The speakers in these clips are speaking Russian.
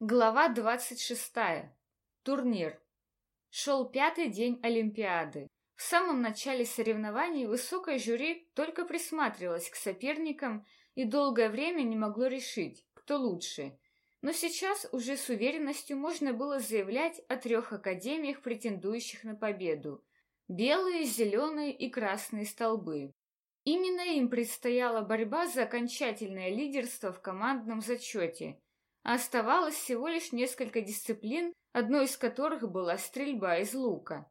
Глава двадцать шестая. Турнир. Шел пятый день Олимпиады. В самом начале соревнований высокое жюри только присматривалось к соперникам и долгое время не могло решить, кто лучше. Но сейчас уже с уверенностью можно было заявлять о трех академиях, претендующих на победу. Белые, зеленые и красные столбы. Именно им предстояла борьба за окончательное лидерство в командном зачете – оставалось всего лишь несколько дисциплин, одной из которых была стрельба из лука.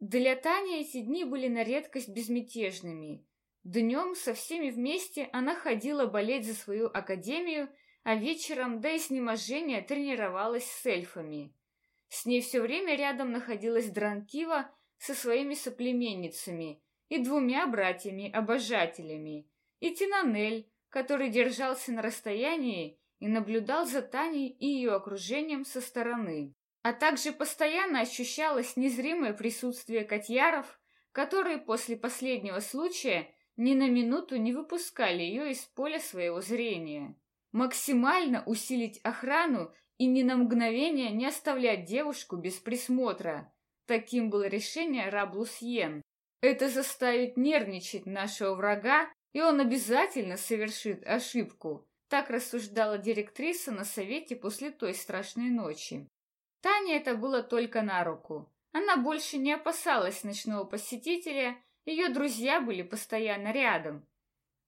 Для Тани эти дни были на редкость безмятежными. Днем со всеми вместе она ходила болеть за свою академию, а вечером до изнеможения тренировалась с эльфами. С ней все время рядом находилась Дранкива со своими соплеменницами и двумя братьями-обожателями, и Тинанель, который держался на расстоянии и наблюдал за Таней и ее окружением со стороны. А также постоянно ощущалось незримое присутствие котьяров, которые после последнего случая ни на минуту не выпускали ее из поля своего зрения. Максимально усилить охрану и ни на мгновение не оставлять девушку без присмотра. Таким было решение Раблусьен. Это заставит нервничать нашего врага, и он обязательно совершит ошибку. Так рассуждала директриса на совете после той страшной ночи. Тане это было только на руку. Она больше не опасалась ночного посетителя, ее друзья были постоянно рядом.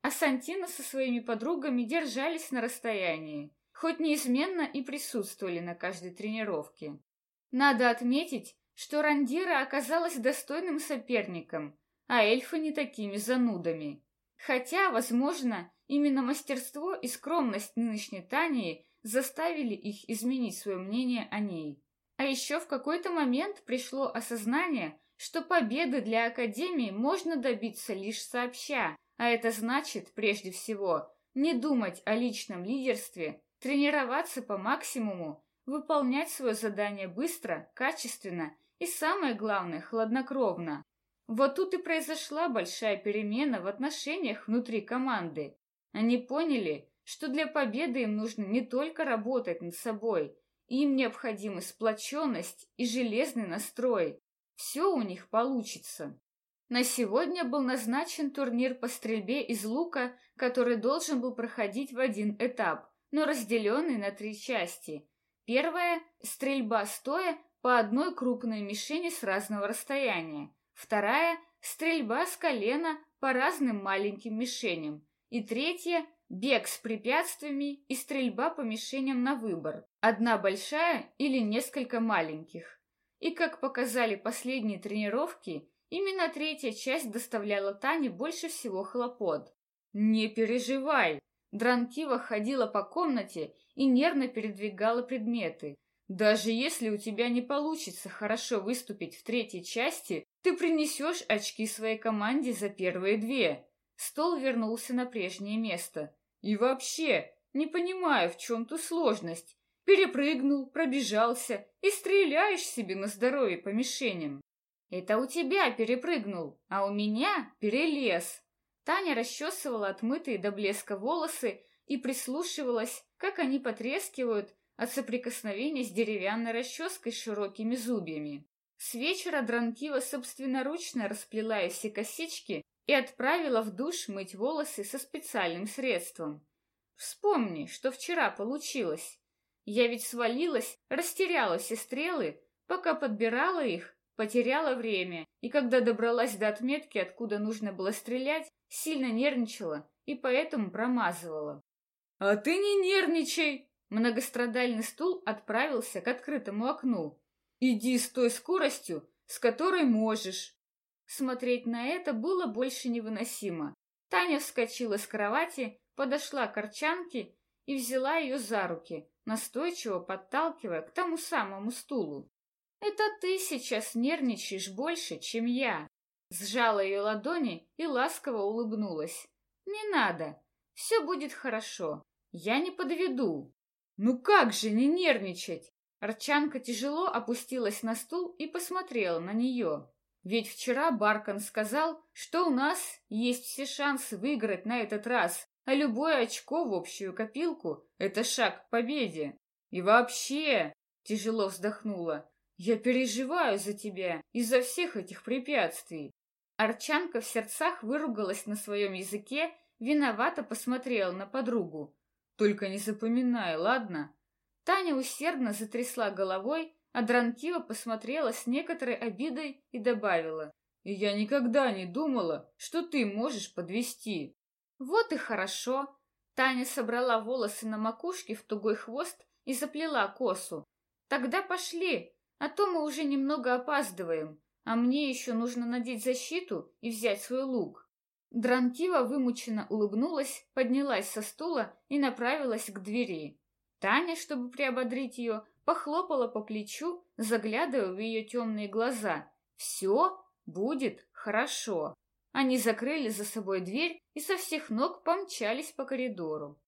А Сантина со своими подругами держались на расстоянии, хоть неизменно и присутствовали на каждой тренировке. Надо отметить, что Рандира оказалась достойным соперником, а эльфы не такими занудами. Хотя, возможно, Именно мастерство и скромность нынешней Тании заставили их изменить свое мнение о ней. А еще в какой-то момент пришло осознание, что победы для Академии можно добиться лишь сообща, а это значит, прежде всего, не думать о личном лидерстве, тренироваться по максимуму, выполнять свое задание быстро, качественно и, самое главное, хладнокровно. Вот тут и произошла большая перемена в отношениях внутри команды. Они поняли, что для победы им нужно не только работать над собой, им необходима сплоченность и железный настрой. Все у них получится. На сегодня был назначен турнир по стрельбе из лука, который должен был проходить в один этап, но разделенный на три части. Первая – стрельба стоя по одной крупной мишени с разного расстояния. Вторая – стрельба с колена по разным маленьким мишеням. И третье – бег с препятствиями и стрельба по мишеням на выбор. Одна большая или несколько маленьких. И, как показали последние тренировки, именно третья часть доставляла Тане больше всего хлопот. «Не переживай!» Дранкива ходила по комнате и нервно передвигала предметы. «Даже если у тебя не получится хорошо выступить в третьей части, ты принесешь очки своей команде за первые две. Стол вернулся на прежнее место. И вообще, не понимаю, в чем тут сложность. Перепрыгнул, пробежался и стреляешь себе на здоровье по мишеням. Это у тебя перепрыгнул, а у меня перелез. Таня расчесывала отмытые до блеска волосы и прислушивалась, как они потрескивают от соприкосновения с деревянной расческой с широкими зубьями. С вечера Дранкива собственноручно расплела все косички и отправила в душ мыть волосы со специальным средством. Вспомни, что вчера получилось. Я ведь свалилась, растеряла все стрелы, пока подбирала их, потеряла время, и когда добралась до отметки, откуда нужно было стрелять, сильно нервничала и поэтому промазывала. «А ты не нервничай!» Многострадальный стул отправился к открытому окну. «Иди с той скоростью, с которой можешь. Смотреть на это было больше невыносимо. Таня вскочила с кровати, подошла к Арчанке и взяла ее за руки, настойчиво подталкивая к тому самому стулу. «Это ты сейчас нервничаешь больше, чем я!» Сжала ее ладони и ласково улыбнулась. «Не надо, все будет хорошо, я не подведу». «Ну как же не нервничать?» Арчанка тяжело опустилась на стул и посмотрела на нее. Ведь вчера Баркан сказал, что у нас есть все шансы выиграть на этот раз, а любое очко в общую копилку – это шаг к победе. И вообще, тяжело вздохнула, я переживаю за тебя из-за всех этих препятствий. Арчанка в сердцах выругалась на своем языке, виновато посмотрела на подругу. Только не запоминай, ладно? Таня усердно затрясла головой, а Дранкива посмотрела с некоторой обидой и добавила. Я никогда не думала, что ты можешь подвести. Вот и хорошо. Таня собрала волосы на макушке в тугой хвост и заплела косу. Тогда пошли, а то мы уже немного опаздываем, а мне еще нужно надеть защиту и взять свой лук. Дрантива вымученно улыбнулась, поднялась со стула и направилась к двери. Таня, чтобы приободрить ее, похлопала по плечу, заглядывая в ее темные глаза. «Все будет хорошо». Они закрыли за собой дверь и со всех ног помчались по коридору.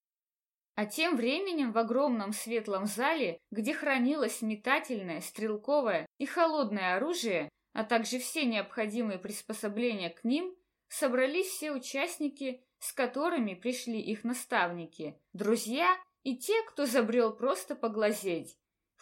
А тем временем в огромном светлом зале, где хранилось метательное, стрелковое и холодное оружие, а также все необходимые приспособления к ним, собрались все участники, с которыми пришли их наставники, друзья и те, кто забрел просто поглазеть.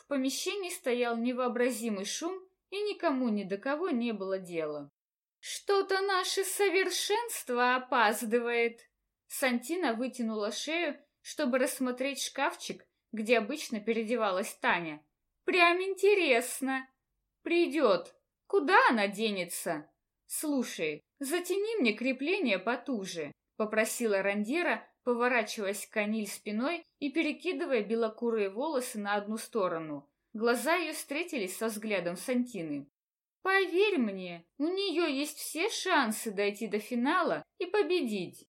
В помещении стоял невообразимый шум, и никому ни до кого не было дела. «Что-то наше совершенство опаздывает!» Сантина вытянула шею чтобы рассмотреть шкафчик, где обычно переодевалась Таня. Прям интересно. Придет. Куда она денется? Слушай, затяни мне крепление потуже, попросила Рандера, поворачиваясь к Аниль спиной и перекидывая белокурые волосы на одну сторону. Глаза ее встретились со взглядом Сантины. Поверь мне, у нее есть все шансы дойти до финала и победить.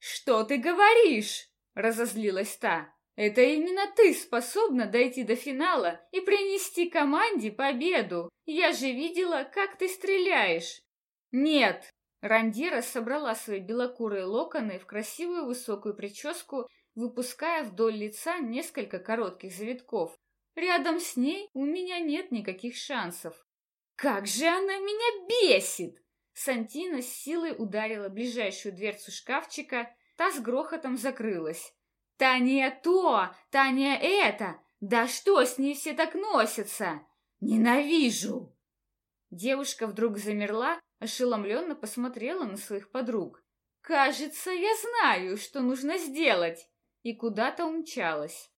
Что ты говоришь? Разозлилась та. Это именно ты способна дойти до финала и принести команде победу. Я же видела, как ты стреляешь. Нет. Рандира собрала свои белокурые локоны в красивую высокую прическу, выпуская вдоль лица несколько коротких завитков. Рядом с ней у меня нет никаких шансов. Как же она меня бесит! Сантина с силой ударила ближайшую дверцу шкафчика, Та с грохотом закрылась. «Та не то! Та не это! Да что с ней все так носятся? Ненавижу!» Девушка вдруг замерла, ошеломленно посмотрела на своих подруг. «Кажется, я знаю, что нужно сделать!» И куда-то умчалась.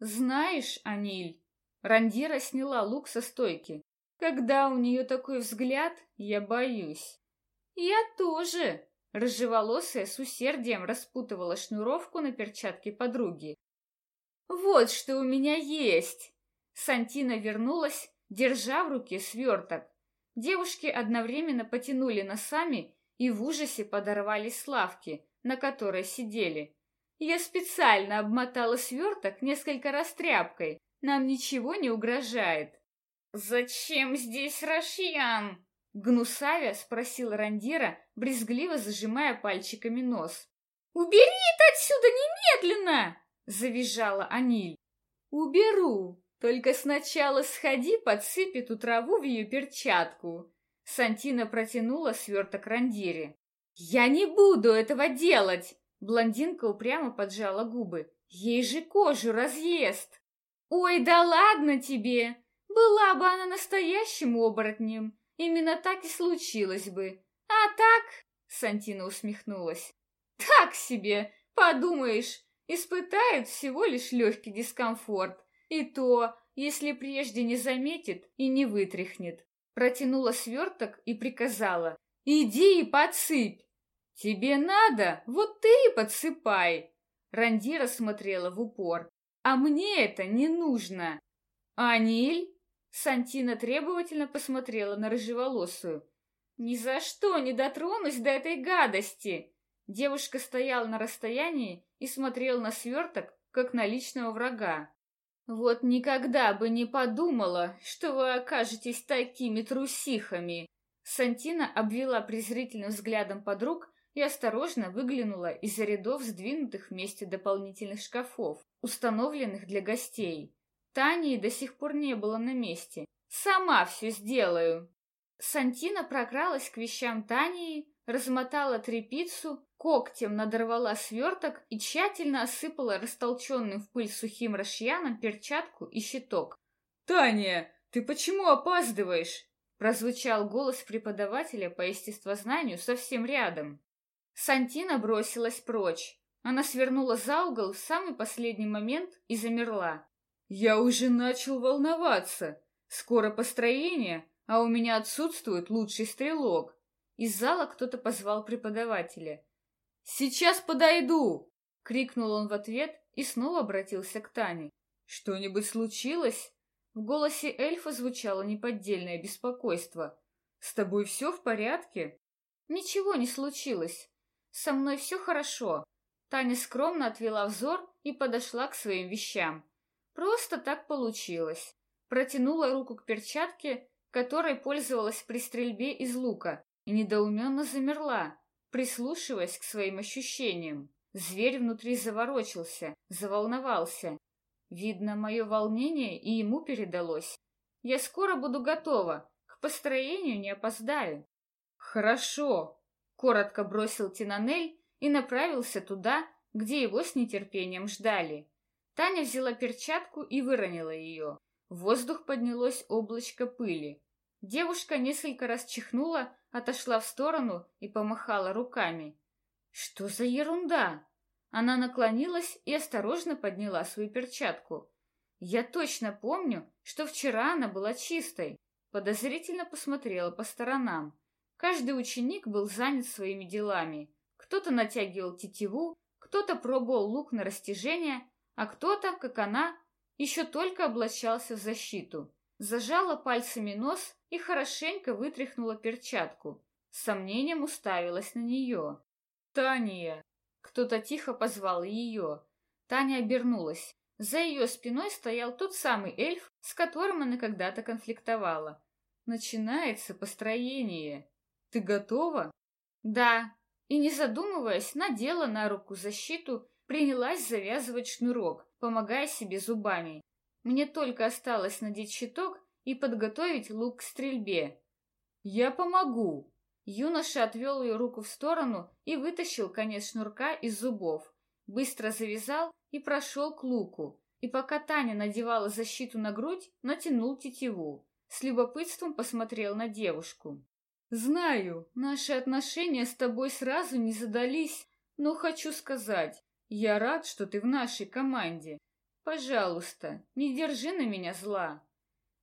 «Знаешь, Аниль...» Рандира сняла лук со стойки. «Когда у нее такой взгляд, я боюсь». «Я тоже!» Рыжеволосая с усердием распутывала шнуровку на перчатке подруги. «Вот что у меня есть!» Сантина вернулась, держа в руке сверток. Девушки одновременно потянули носами и в ужасе подорвали славки, на которой сидели. Я специально обмотала сверток несколько раз тряпкой. Нам ничего не угрожает. «Зачем здесь Рашьян?» Гнусавя спросил Рандира, брезгливо зажимая пальчиками нос. «Убери это отсюда немедленно!» — завизжала Аниль. «Уберу, только сначала сходи, подсыпь эту траву в ее перчатку». Сантина протянула сверток Рандире. «Я не буду этого делать!» Блондинка упрямо поджала губы. «Ей же кожу разъест!» «Ой, да ладно тебе! Была бы она настоящим оборотнем, Именно так и случилось бы. А так, Сантина усмехнулась. Так себе, подумаешь, испытает всего лишь легкий дискомфорт. И то, если прежде не заметит и не вытряхнет. Протянула сверток и приказала. Иди и подсыпь. Тебе надо, вот ты и подсыпай. Рандира смотрела в упор. А мне это не нужно. Аниль? Сантина требовательно посмотрела на рыжеволосую. «Ни за что не дотронусь до этой гадости!» Девушка стояла на расстоянии и смотрела на сверток, как на личного врага. «Вот никогда бы не подумала, что вы окажетесь такими трусихами!» Сантина обвела презрительным взглядом подруг и осторожно выглянула из-за рядов сдвинутых вместе дополнительных шкафов, установленных для гостей. Тани до сих пор не было на месте. «Сама все сделаю!» Сантина прокралась к вещам Тании, размотала трепицу когтем надорвала сверток и тщательно осыпала растолченным в пыль сухим расшьяном перчатку и щиток. «Таня, ты почему опаздываешь?» Прозвучал голос преподавателя по естествознанию совсем рядом. Сантина бросилась прочь. Она свернула за угол в самый последний момент и замерла. «Я уже начал волноваться. Скоро построение, а у меня отсутствует лучший стрелок». Из зала кто-то позвал преподавателя. «Сейчас подойду!» — крикнул он в ответ и снова обратился к Тане. «Что-нибудь случилось?» В голосе эльфа звучало неподдельное беспокойство. «С тобой все в порядке?» «Ничего не случилось. Со мной все хорошо». Таня скромно отвела взор и подошла к своим вещам. Просто так получилось. Протянула руку к перчатке, которой пользовалась при стрельбе из лука, и недоуменно замерла, прислушиваясь к своим ощущениям. Зверь внутри заворочился, заволновался, Видно, мое волнение и ему передалось. Я скоро буду готова, к построению не опоздаю. Хорошо, коротко бросил Тинанель и направился туда, где его с нетерпением ждали. Таня взяла перчатку и выронила ее. В воздух поднялось облачко пыли. Девушка несколько раз чихнула, отошла в сторону и помахала руками. Что за ерунда? Она наклонилась и осторожно подняла свою перчатку. Я точно помню, что вчера она была чистой. Подозрительно посмотрела по сторонам. Каждый ученик был занят своими делами. Кто-то натягивал тетиву, кто-то пробовал лук на растяжение, а кто-то, как она, еще только облачался в защиту. Зажала пальцами нос и хорошенько вытряхнула перчатку. С сомнением уставилась на нее. «Таня!» Кто-то тихо позвал ее. Таня обернулась. За ее спиной стоял тот самый эльф, с которым она когда-то конфликтовала. Начинается построение. Ты готова? Да. И не задумываясь, надела на руку защиту, принялась завязывать шнурок, помогая себе зубами. Мне только осталось надеть щиток и подготовить лук к стрельбе. Я помогу, Юноша отвел ее руку в сторону и вытащил конец шнурка из зубов. Быстро завязал и прошел к луку. И пока Таня надевала защиту на грудь, натянул тетиву. С любопытством посмотрел на девушку. «Знаю, наши отношения с тобой сразу не задались, но хочу сказать, я рад, что ты в нашей команде. Пожалуйста, не держи на меня зла».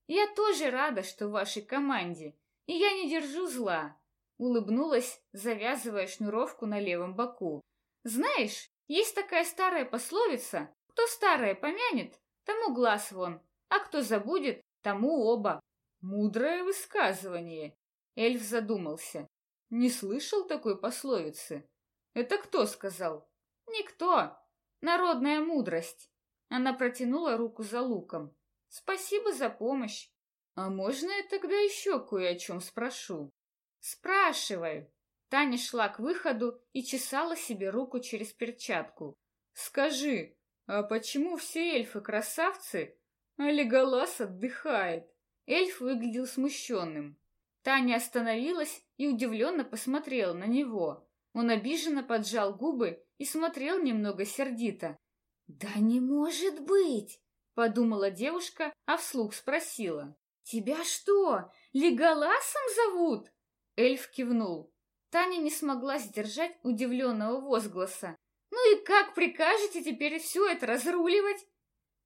«Я тоже рада, что в вашей команде, и я не держу зла. Улыбнулась, завязывая шнуровку на левом боку. Знаешь, есть такая старая пословица: кто старое помянет, тому глаз вон, а кто забудет, тому оба. Мудрое высказывание. Эльф задумался. Не слышал такой пословицы. Это кто сказал? Никто. Народная мудрость. Она протянула руку за луком. Спасибо за помощь. А можно я тогда еще кое о чем спрошу? «Спрашивай!» Таня шла к выходу и чесала себе руку через перчатку. «Скажи, а почему все эльфы красавцы, а Леголас отдыхает?» Эльф выглядел смущенным. Таня остановилась и удивленно посмотрела на него. Он обиженно поджал губы и смотрел немного сердито. «Да не может быть!» — подумала девушка, а вслух спросила. «Тебя что, Леголасом зовут?» Эльф кивнул. Таня не смогла сдержать удивленного возгласа. «Ну и как прикажете теперь все это разруливать?»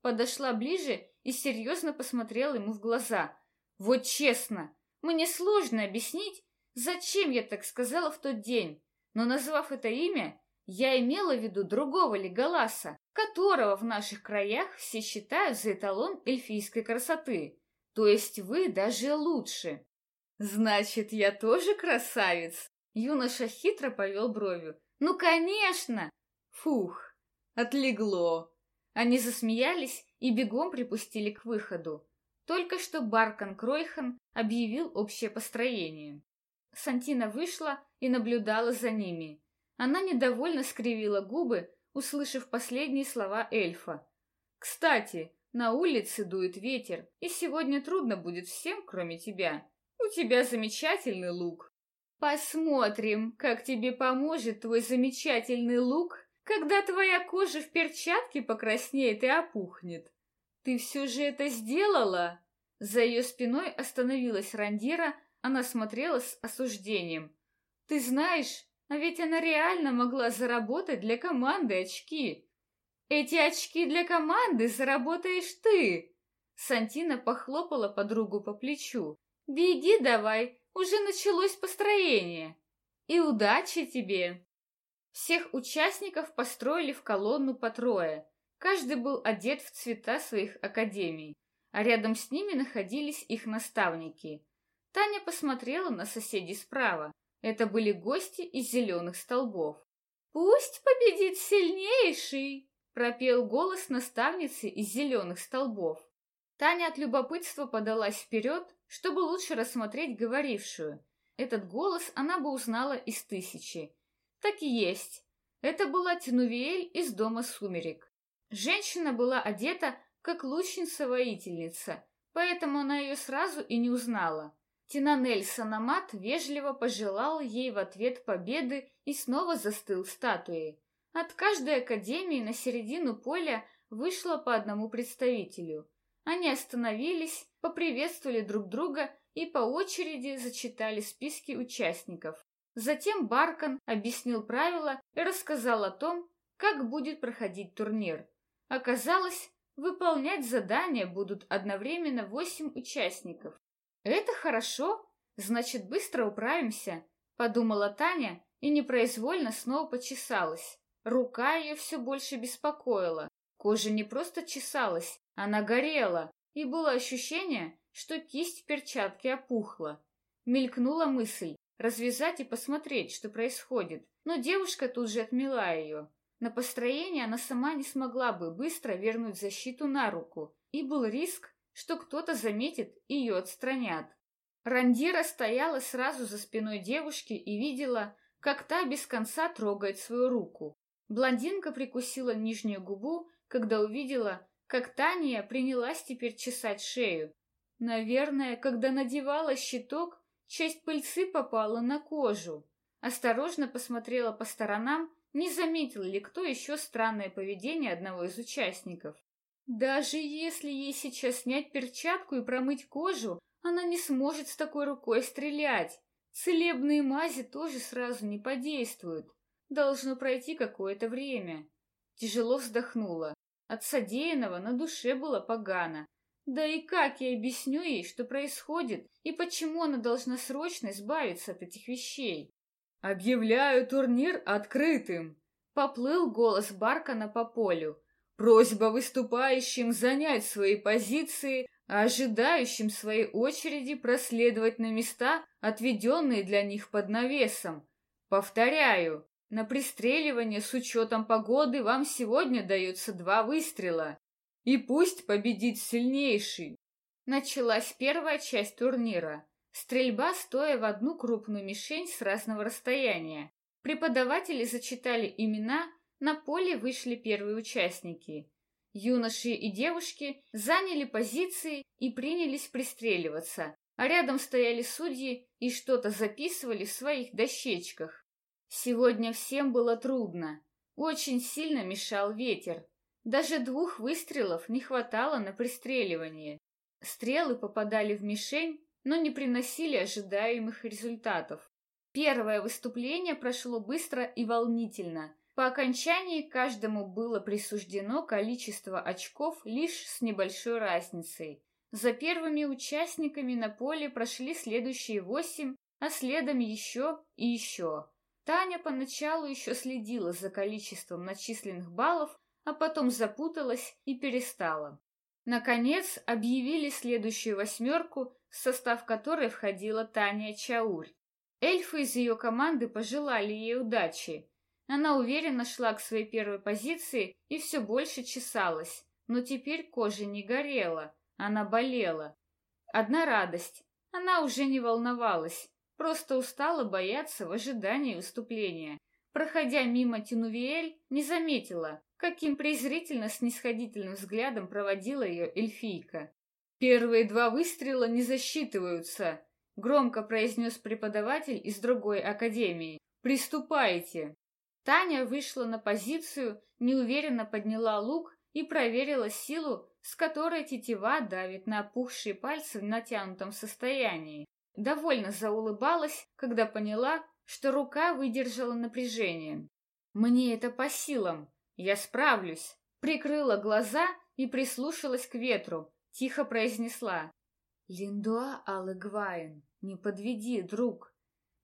Подошла ближе и серьезно посмотрела ему в глаза. «Вот честно, мне сложно объяснить, зачем я так сказала в тот день, но назвав это имя, я имела в виду другого Леголаса, которого в наших краях все считают за эталон эльфийской красоты. То есть вы даже лучше. «Значит, я тоже красавец?» Юноша хитро повел бровью. «Ну, конечно!» Фух, отлегло. Они засмеялись и бегом припустили к выходу. Только что Баркан Кройхан объявил общее построение. Сантина вышла и наблюдала за ними. Она недовольно скривила губы, услышав последние слова эльфа. «Кстати, на улице дует ветер, и сегодня трудно будет всем, кроме тебя. У тебя замечательный лук. Посмотрим, как тебе поможет твой замечательный лук, когда твоя кожа в перчатке покраснеет и опухнет. Ты все же это сделала? За ее спиной остановилась Рандира, она смотрела с осуждением. Ты знаешь, а ведь она реально могла заработать для команды очки. Эти очки для команды заработаешь ты. Сантина похлопала подругу по плечу. Беги давай, уже началось построение. И удачи тебе. Всех участников построили в колонну по трое. Каждый был одет в цвета своих академий, а рядом с ними находились их наставники. Таня посмотрела на соседей справа. Это были гости из зеленых столбов. «Пусть победит сильнейший!» — пропел голос наставницы из зеленых столбов. Таня от любопытства подалась вперед, чтобы лучше рассмотреть говорившую. Этот голос она бы узнала из тысячи. Так и есть. Это была Тинувиэль из дома сумерек. Женщина была одета, как лучница-воительница, поэтому она ее сразу и не узнала. Тинанель Санамат вежливо пожелал ей в ответ победы и снова застыл статуей. От каждой академии на середину поля вышло по одному представителю. Они остановились, поприветствовали друг друга и по очереди зачитали списки участников. Затем Баркан объяснил правила и рассказал о том, как будет проходить турнир. Оказалось, выполнять задания будут одновременно восемь участников. «Это хорошо, значит, быстро управимся», — подумала Таня и непроизвольно снова почесалась. Рука ее все больше беспокоила. Кожа не просто чесалась, она горела, и было ощущение, что кисть в перчатке опухла. Мелькнула мысль развязать и посмотреть, что происходит, но девушка тут же отмела ее. На построение она сама не смогла бы быстро вернуть защиту на руку, и был риск, что кто-то заметит и ее отстранят. Рандира стояла сразу за спиной девушки и видела, как та без конца трогает свою руку. Блондинка прикусила нижнюю губу, когда увидела, как Таня принялась теперь чесать шею. Наверное, когда надевала щиток, часть пыльцы попала на кожу. Осторожно посмотрела по сторонам, не заметил ли кто еще странное поведение одного из участников. Даже если ей сейчас снять перчатку и промыть кожу, она не сможет с такой рукой стрелять. Целебные мази тоже сразу не подействуют. Должно пройти какое-то время. Тяжело вздохнула. От содеянного на душе было погано. Да и как я объясню ей, что происходит, и почему она должна срочно избавиться от этих вещей? «Объявляю турнир открытым!» Поплыл голос Баркана по полю. Просьба выступающим занять свои позиции, а ожидающим своей очереди проследовать на места, отведенные для них под навесом. Повторяю, на пристреливание с учетом погоды вам сегодня дается два выстрела. И пусть победит сильнейший. Началась первая часть турнира. Стрельба, стоя в одну крупную мишень с разного расстояния. Преподаватели зачитали имена на поле вышли первые участники. Юноши и девушки заняли позиции и принялись пристреливаться, а рядом стояли судьи и что-то записывали в своих дощечках. Сегодня всем было трудно. Очень сильно мешал ветер. Даже двух выстрелов не хватало на пристреливание. Стрелы попадали в мишень, но не приносили ожидаемых результатов. Первое выступление прошло быстро и волнительно. По окончании каждому было присуждено количество очков лишь с небольшой разницей. За первыми участниками на поле прошли следующие восемь, а следом еще и еще. Таня поначалу еще следила за количеством начисленных баллов, а потом запуталась и перестала. Наконец объявили следующую восьмерку, в состав которой входила Таня Чаурь. Эльфы из ее команды пожелали ей удачи, она уверенно шла к своей первой позиции и все больше чесалась, но теперь кожа не горела, она болела. Одна радость, она уже не волновалась, просто устала бояться в ожидании выступления. Проходя мимо Тинувиэль, не заметила, каким презрительно-снисходительным взглядом проводила ее эльфийка. «Первые два выстрела не засчитываются», громко произнес преподаватель из другой академии. Приступайте. Таня вышла на позицию, неуверенно подняла лук и проверила силу, с которой тетива давит на опухшие пальцы в натянутом состоянии. Довольно заулыбалась, когда поняла, что рука выдержала напряжение. «Мне это по силам. Я справлюсь». Прикрыла глаза и прислушалась к ветру. Тихо произнесла. «Линдуа Алэгвайн, не подведи, друг».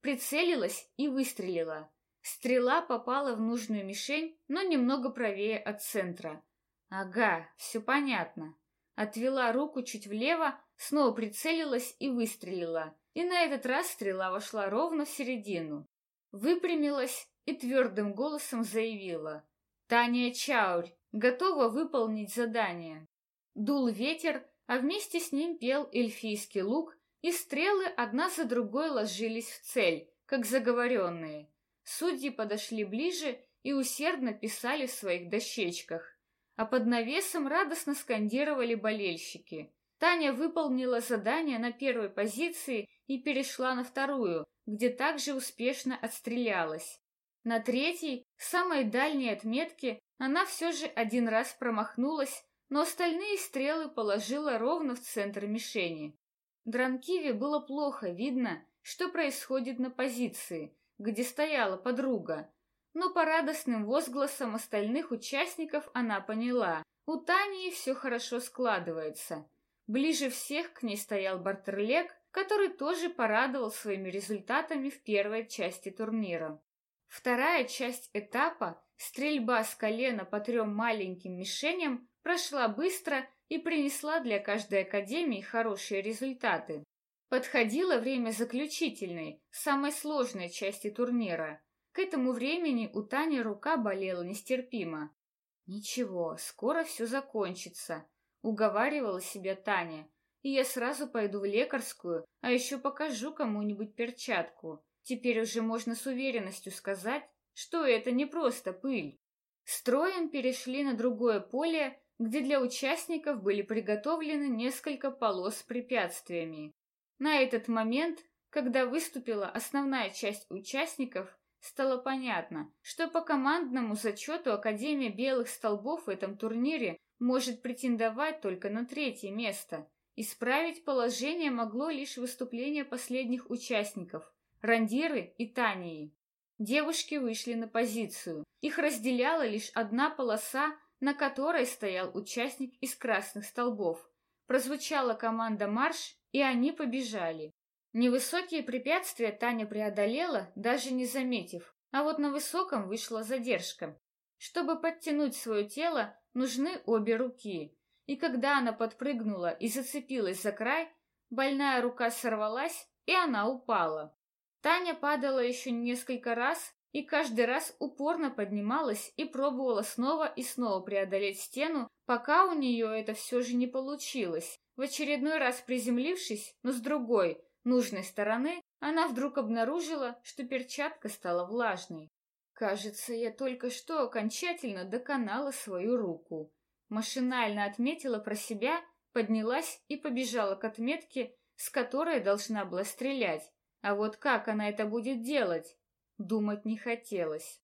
Прицелилась и выстрелила. Стрела попала в нужную мишень, но немного правее от центра. Ага, все понятно. Отвела руку чуть влево, снова прицелилась и выстрелила. И на этот раз стрела вошла ровно в середину. Выпрямилась и твердым голосом заявила. Таня Чаурь готова выполнить задание. Дул ветер, а вместе с ним пел эльфийский лук, и стрелы одна за другой ложились в цель, как заговоренные. Судьи подошли ближе и усердно писали в своих дощечках, а под навесом радостно скандировали болельщики. Таня выполнила задание на первой позиции и перешла на вторую, где также успешно отстрелялась. На третьей, самой дальней отметке, она все же один раз промахнулась, но остальные стрелы положила ровно в центр мишени. Дранкиве было плохо видно, что происходит на позиции, где стояла подруга, но по радостным возгласам остальных участников она поняла, у Тани все хорошо складывается. Ближе всех к ней стоял Бартерлек, который тоже порадовал своими результатами в первой части турнира. Вторая часть этапа, стрельба с колена по трем маленьким мишеням, прошла быстро и принесла для каждой академии хорошие результаты. Подходило время заключительной, самой сложной части турнира. К этому времени у Тани рука болела нестерпимо. «Ничего, скоро все закончится», — уговаривала себя Таня. «И я сразу пойду в лекарскую, а еще покажу кому-нибудь перчатку. Теперь уже можно с уверенностью сказать, что это не просто пыль». Строем перешли на другое поле, где для участников были приготовлены несколько полос с препятствиями. На этот момент, когда выступила основная часть участников, стало понятно, что по командному зачету Академия Белых Столбов в этом турнире может претендовать только на третье место. Исправить положение могло лишь выступление последних участников – Рандиры и Тании. Девушки вышли на позицию. Их разделяла лишь одна полоса на которой стоял участник из красных столбов. Прозвучала команда «Марш», и они побежали. Невысокие препятствия Таня преодолела, даже не заметив, а вот на высоком вышла задержка. Чтобы подтянуть свое тело, нужны обе руки. И когда она подпрыгнула и зацепилась за край, больная рука сорвалась, и она упала. Таня падала еще несколько раз, и каждый раз упорно поднималась и пробовала снова и снова преодолеть стену, пока у нее это все же не получилось. В очередной раз приземлившись, но с другой, нужной стороны, она вдруг обнаружила, что перчатка стала влажной. Кажется, я только что окончательно доконала свою руку. Машинально отметила про себя, поднялась и побежала к отметке, с которой должна была стрелять. А вот как она это будет делать? Думать не хотелось.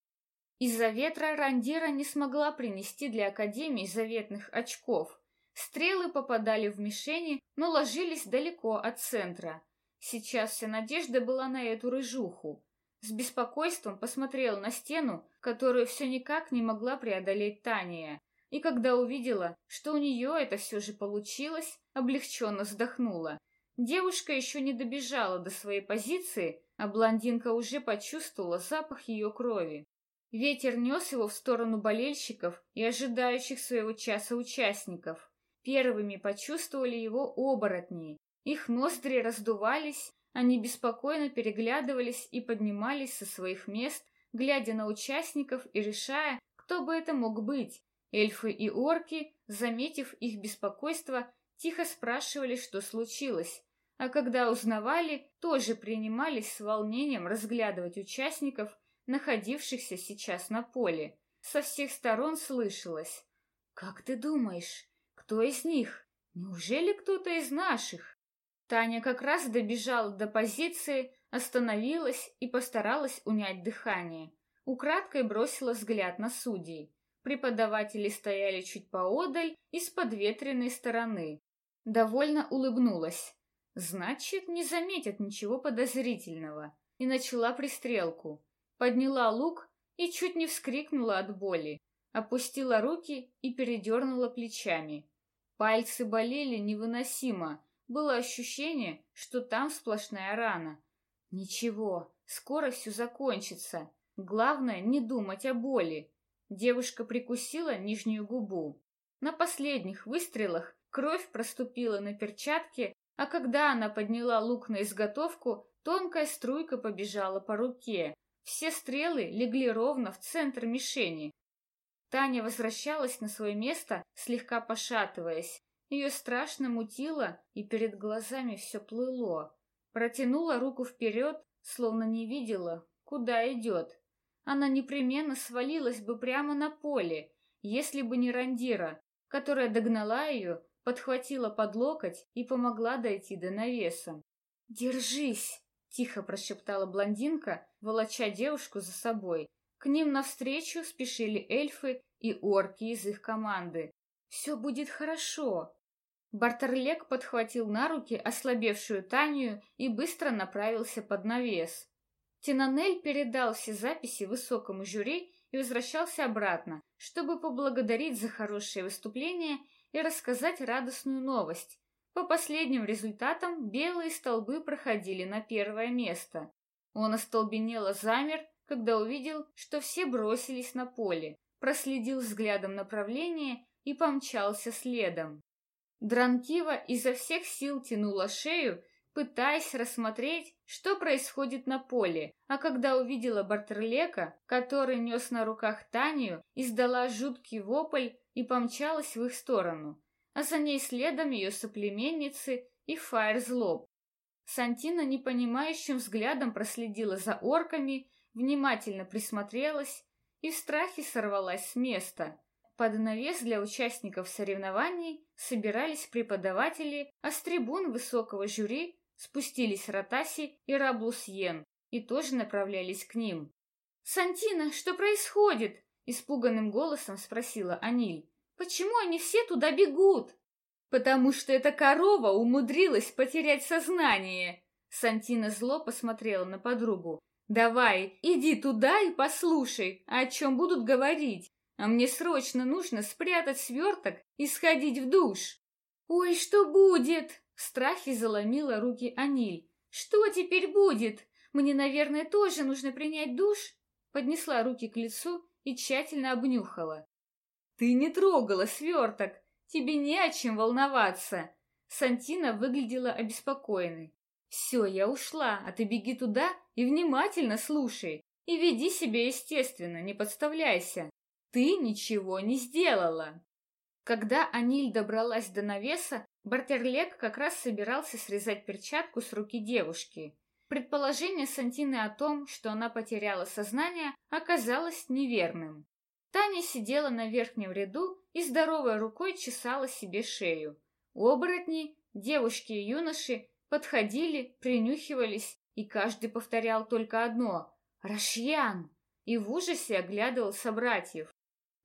Из-за ветра Рандира не смогла принести для Академии заветных очков. Стрелы попадали в мишени, но ложились далеко от центра. Сейчас вся надежда была на эту рыжуху. С беспокойством посмотрела на стену, которую все никак не могла преодолеть Тания. И когда увидела, что у нее это все же получилось, облегченно вздохнула. Девушка еще не добежала до своей позиции, а блондинка уже почувствовала запах ее крови. Ветер нес его в сторону болельщиков и ожидающих своего часа участников. Первыми почувствовали его оборотни. Их ноздри раздувались, они беспокойно переглядывались и поднимались со своих мест, глядя на участников и решая, кто бы это мог быть. Эльфы и орки, заметив их беспокойство, тихо спрашивали, что случилось, а когда узнавали, тоже принимались с волнением разглядывать участников, находившихся сейчас на поле. Со всех сторон слышалось. «Как ты думаешь, кто из них? Неужели кто-то из наших?» Таня как раз добежала до позиции, остановилась и постаралась унять дыхание. Украдкой бросила взгляд на судей. Преподаватели стояли чуть поодаль и с подветренной стороны. Довольно улыбнулась. Значит, не заметят ничего подозрительного. И начала пристрелку. Подняла лук и чуть не вскрикнула от боли. Опустила руки и передернула плечами. Пальцы болели невыносимо. Было ощущение, что там сплошная рана. Ничего, скоро все закончится. Главное, не думать о боли. Девушка прикусила нижнюю губу. На последних выстрелах кровь проступила на перчатке, а когда она подняла лук на изготовку, тонкая струйка побежала по руке. Все стрелы легли ровно в центр мишени. Таня возвращалась на свое место, слегка пошатываясь. Ее страшно мутило, и перед глазами все плыло. Протянула руку вперед, словно не видела, куда идет. Она непременно свалилась бы прямо на поле, если бы не Рандира, которая догнала ее, подхватила под локоть и помогла дойти до навеса. «Держись!» — тихо прошептала блондинка, волоча девушку за собой. К ним навстречу спешили эльфы и орки из их команды. «Все будет хорошо!» Бартерлек подхватил на руки ослабевшую Танию и быстро направился под навес. Тинанель передал все записи высокому жюри и возвращался обратно, чтобы поблагодарить за хорошее выступление и рассказать радостную новость. По последним результатам белые столбы проходили на первое место. Он остолбенело замер, когда увидел, что все бросились на поле, проследил взглядом направление и помчался следом. Дранкива изо всех сил тянула шею пытаясь рассмотреть, что происходит на поле, а когда увидела Бартерлека, который нес на руках Танию, издала жуткий вопль и помчалась в их сторону, а за ней следом ее соплеменницы и Фаерзлоб. Сантина непонимающим взглядом проследила за орками, внимательно присмотрелась и в страхе сорвалась с места. Под навес для участников соревнований собирались преподаватели, а с трибун высокого жюри спустились Ротаси и Раблусьен и тоже направлялись к ним. «Сантина, что происходит?» — испуганным голосом спросила Аниль. «Почему они все туда бегут?» «Потому что эта корова умудрилась потерять сознание!» Сантина зло посмотрела на подругу. «Давай, иди туда и послушай, о чем будут говорить. А мне срочно нужно спрятать сверток и сходить в душ». «Ой, что будет?» В страхе заломила руки Аниль. «Что теперь будет? Мне, наверное, тоже нужно принять душ?» Поднесла руки к лицу и тщательно обнюхала. «Ты не трогала сверток! Тебе не о чем волноваться!» Сантина выглядела обеспокоенной. «Все, я ушла, а ты беги туда и внимательно слушай. И веди себя естественно, не подставляйся. Ты ничего не сделала!» Когда Аниль добралась до навеса, Бартерлек как раз собирался срезать перчатку с руки девушки. Предположение Сантины о том, что она потеряла сознание, оказалось неверным. Таня сидела на верхнем ряду и здоровой рукой чесала себе шею. Оборотни, девушки и юноши подходили, принюхивались, и каждый повторял только одно — «Рашьян!» и в ужасе оглядывал собратьев.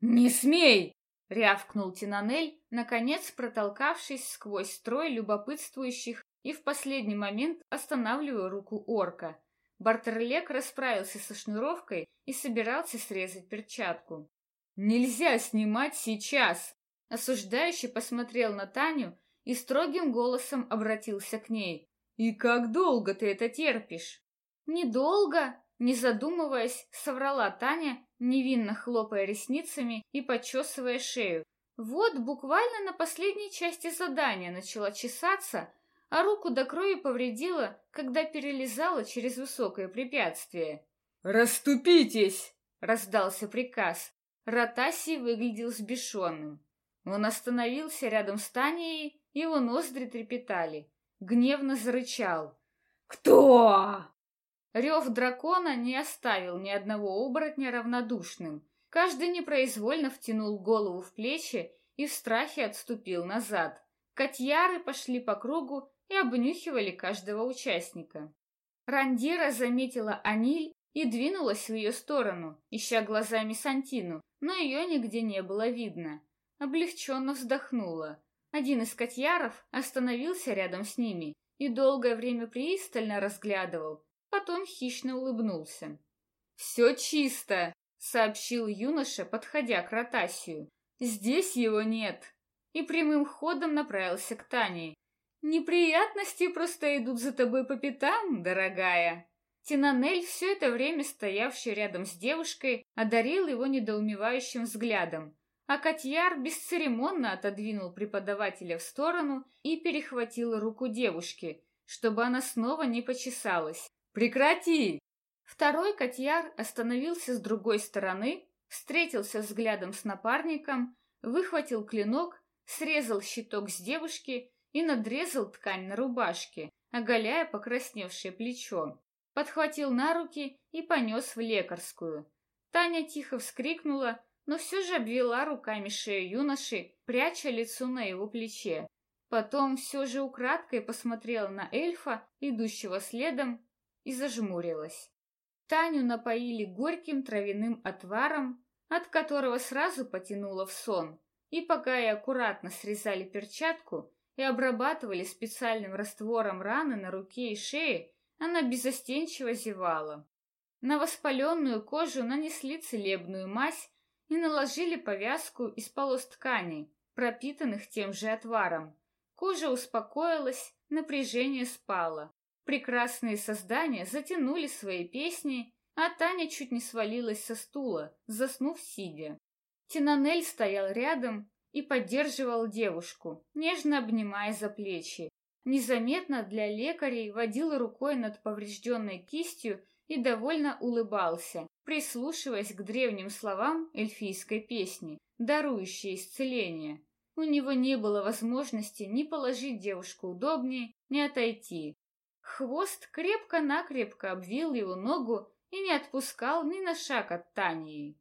«Не смей!» — рявкнул Тинанель, наконец протолкавшись сквозь строй любопытствующих и в последний момент останавливая руку орка. Бартерлек расправился со шнуровкой и собирался срезать перчатку. «Нельзя снимать сейчас!» Осуждающий посмотрел на Таню и строгим голосом обратился к ней. «И как долго ты это терпишь?» «Недолго!» Не задумываясь, соврала Таня, невинно хлопая ресницами и почесывая шею. Вот буквально на последней части задания начала чесаться, а руку до крови повредила, когда перелезала через высокое препятствие. «Раступитесь!» — раздался приказ. Ротаси выглядел сбешенным. Он остановился рядом с Таней, его ноздри трепетали. Гневно зарычал. «Кто?» Рев дракона не оставил ни одного оборотня равнодушным. Каждый непроизвольно втянул голову в плечи и в страхе отступил назад. Котьяры пошли по кругу, и обнюхивали каждого участника. Рандира заметила Аниль и двинулась в ее сторону, ища глазами Сантину, но ее нигде не было видно. Облегченно вздохнула. Один из котьяров остановился рядом с ними и долгое время пристально разглядывал, потом хищно улыбнулся. «Все чисто!» — сообщил юноша, подходя к ротасию. «Здесь его нет!» И прямым ходом направился к Тане. «Неприятности просто идут за тобой по пятам, дорогая!» Тинанель, все это время стоявший рядом с девушкой, одарил его недоумевающим взглядом, а Катьяр бесцеремонно отодвинул преподавателя в сторону и перехватил руку девушки, чтобы она снова не почесалась. «Прекрати!» Второй Катьяр остановился с другой стороны, встретился взглядом с напарником, выхватил клинок, срезал щиток с девушки и надрезал ткань на рубашке, оголяя покрасневшее плечо. Подхватил на руки и понес в лекарскую. Таня тихо вскрикнула, но все же обвела руками шею юноши, пряча лицо на его плече. Потом все же украдкой посмотрела на эльфа, идущего следом, и зажмурилась. Таню напоили горьким травяным отваром, от которого сразу потянуло в сон, и пока ей аккуратно срезали перчатку и обрабатывали специальным раствором раны на руке и шее, она безостенчиво зевала. На воспаленную кожу нанесли целебную мазь и наложили повязку из полос тканей, пропитанных тем же отваром. Кожа успокоилась, напряжение спало. Прекрасные создания затянули свои песни, а Таня чуть не свалилась со стула, заснув сидя. Тинанель стоял рядом и поддерживал девушку, нежно обнимая за плечи. Незаметно для лекарей водил рукой над поврежденной кистью и довольно улыбался, прислушиваясь к древним словам эльфийской песни, дарующей исцеление. У него не было возможности ни положить девушку удобнее, ни отойти. Хвост крепко-накрепко обвил его ногу и не отпускал ни на шаг от Тании.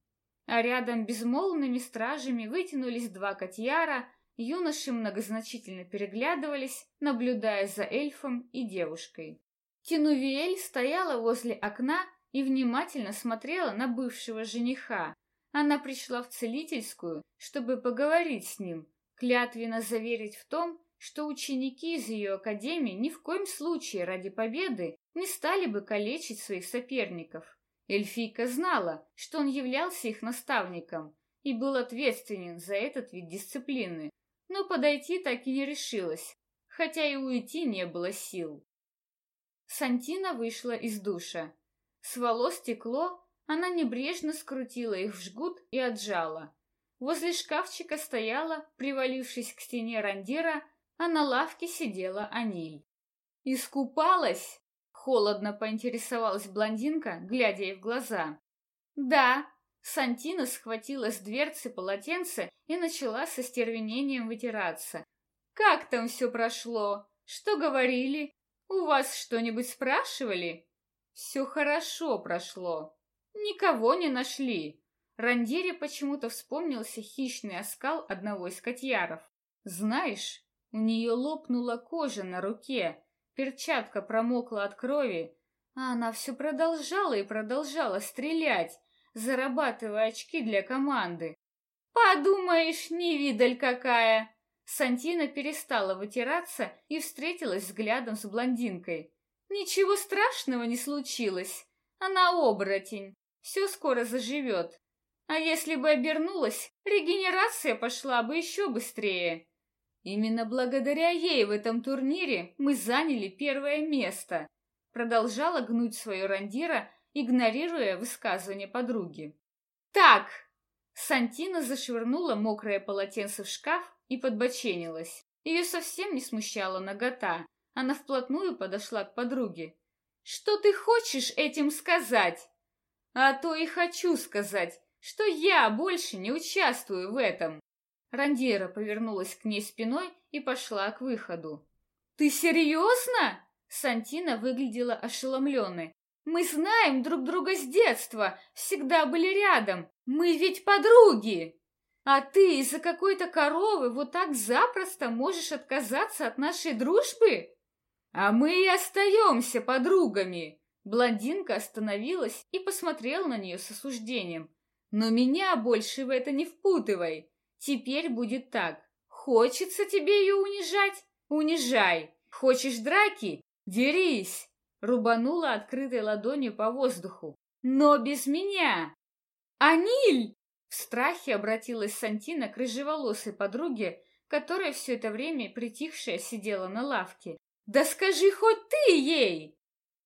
А рядом безмолвными стражами вытянулись два котьяра, юноши многозначительно переглядывались, наблюдая за эльфом и девушкой. Тинувиэль стояла возле окна и внимательно смотрела на бывшего жениха. Она пришла в целительскую, чтобы поговорить с ним, клятвенно заверить в том, что ученики из ее академии ни в коем случае ради победы не стали бы калечить своих соперников. Эльфийка знала, что он являлся их наставником и был ответственен за этот вид дисциплины, но подойти так и не решилась, хотя и уйти не было сил. Сантина вышла из душа. С волос стекло, она небрежно скрутила их в жгут и отжала. Возле шкафчика стояла, привалившись к стене рандира, а на лавке сидела Аниль. «Искупалась?» — холодно поинтересовалась блондинка, глядя ей в глаза. «Да». Сантина схватила с дверцы полотенце и начала со стервенением вытираться. «Как там все прошло? Что говорили? У вас что-нибудь спрашивали?» «Все хорошо прошло. Никого не нашли». Рандире почему-то вспомнился хищный оскал одного из котьяров. «Знаешь, у нее лопнула кожа на руке, перчатка промокла от крови, а она все продолжала и продолжала стрелять, зарабатывая очки для команды. «Подумаешь, невидаль какая!» Сантина перестала вытираться и встретилась взглядом с блондинкой. «Ничего страшного не случилось. Она оборотень. Все скоро заживет. А если бы обернулась, регенерация пошла бы еще быстрее. Именно благодаря ей в этом турнире мы заняли первое место. Продолжала гнуть свое рандира, игнорируя высказывание подруги. Так! Сантина зашвырнула мокрое полотенце в шкаф и подбоченилась. Ее совсем не смущала нагота. Она вплотную подошла к подруге. «Что ты хочешь этим сказать?» «А то и хочу сказать, что я больше не участвую в этом. Рандира повернулась к ней спиной и пошла к выходу. «Ты серьезно?» Сантина выглядела ошеломленной. «Мы знаем друг друга с детства, всегда были рядом. Мы ведь подруги!» «А ты из-за какой-то коровы вот так запросто можешь отказаться от нашей дружбы?» А мы и остаемся подругами. Блондинка остановилась и посмотрела на нее с осуждением. Но меня больше в это не впутывай. Теперь будет так. Хочется тебе ее унижать? Унижай. Хочешь драки? Дерись. Рубанула открытой ладонью по воздуху. Но без меня. Аниль! В страхе обратилась Сантина к рыжеволосой подруге, которая все это время притихшая сидела на лавке. «Да скажи хоть ты ей!»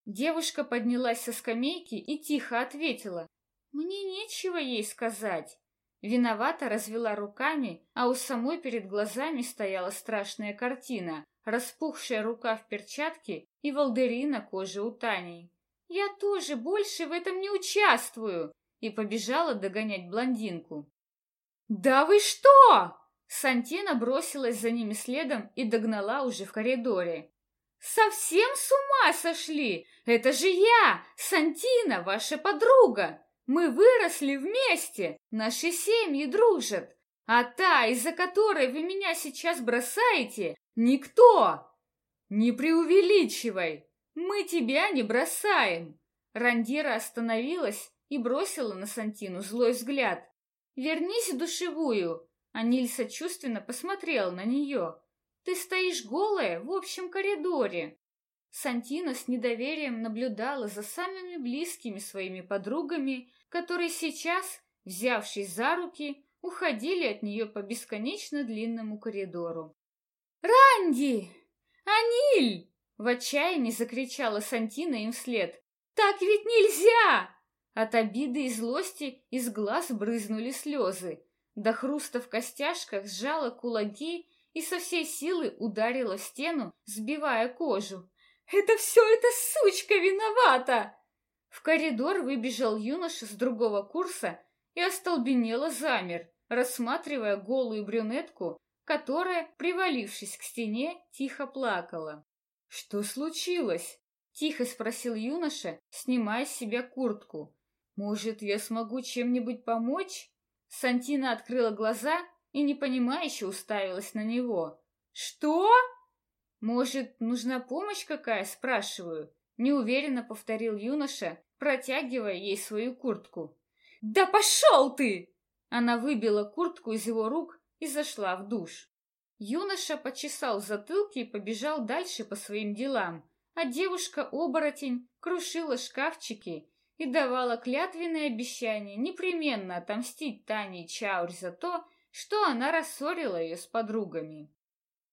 Девушка поднялась со скамейки и тихо ответила. «Мне нечего ей сказать». Виновато развела руками, а у самой перед глазами стояла страшная картина, распухшая рука в перчатке и волдыри на коже у Тани. «Я тоже больше в этом не участвую!» и побежала догонять блондинку. «Да вы что?» Сантина бросилась за ними следом и догнала уже в коридоре. «Совсем с ума сошли! Это же я, Сантина, ваша подруга! Мы выросли вместе, наши семьи дружат, а та, из-за которой вы меня сейчас бросаете, никто! Не преувеличивай! Мы тебя не бросаем!» Рандира остановилась и бросила на Сантину злой взгляд. «Вернись в душевую!» Аниль сочувственно посмотрел на нее. «Ты стоишь голая в общем коридоре!» Сантина с недоверием наблюдала за самыми близкими своими подругами, которые сейчас, взявшись за руки, уходили от нее по бесконечно длинному коридору. «Ранди! Аниль!» — в отчаянии закричала Сантина им вслед. «Так ведь нельзя!» От обиды и злости из глаз брызнули слезы. До хруста в костяшках сжала кулаки и со всей силы ударила стену, сбивая кожу. «Это все эта сучка виновата!» В коридор выбежал юноша с другого курса и остолбенело замер, рассматривая голую брюнетку, которая, привалившись к стене, тихо плакала. «Что случилось?» — тихо спросил юноша, снимая с себя куртку. «Может, я смогу чем-нибудь помочь?» Сантина открыла глаза и непонимающе уставилась на него. «Что?» «Может, нужна помощь какая?» – спрашиваю. Неуверенно повторил юноша, протягивая ей свою куртку. «Да пошел ты!» Она выбила куртку из его рук и зашла в душ. Юноша почесал затылки и побежал дальше по своим делам, а девушка-оборотень крушила шкафчики и давала клятвенное обещание непременно отомстить Тане Чаурь за то, что она рассорила ее с подругами.